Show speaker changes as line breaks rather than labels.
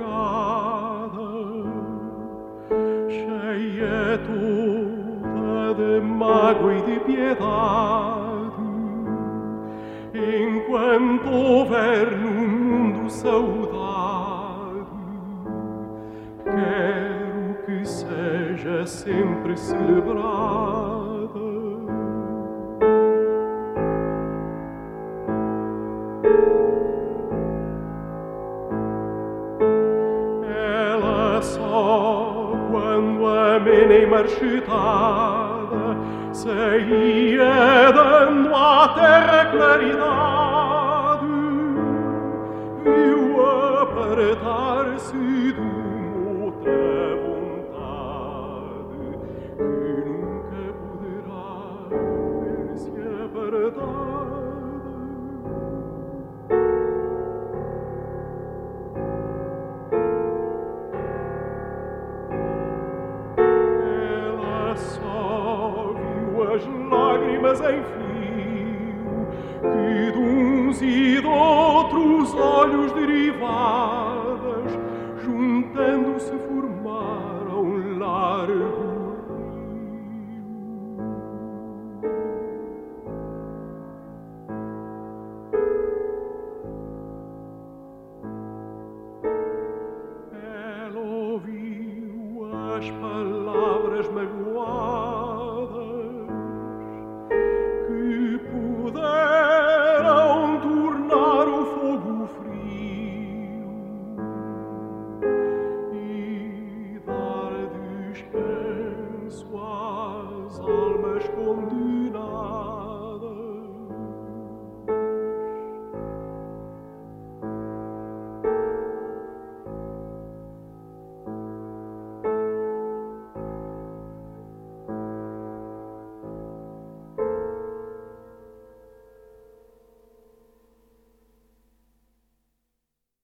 morada cheia toda de mago e de piedade. Enquanto houver no mundo saudade quero que seja sempre celebrada. oamenii mărșitade, se iede în toate claritate, viu apărătar sidul, as lágrimas em fio que de uns e de outros olhos derivadas, juntando-se formaram um largo as palavras going to